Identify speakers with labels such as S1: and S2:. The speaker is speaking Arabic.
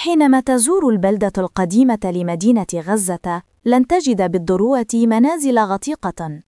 S1: حينما تزور البلدة القديمة لمدينة غزة، لن تجد بالضرورة منازل غطيقة.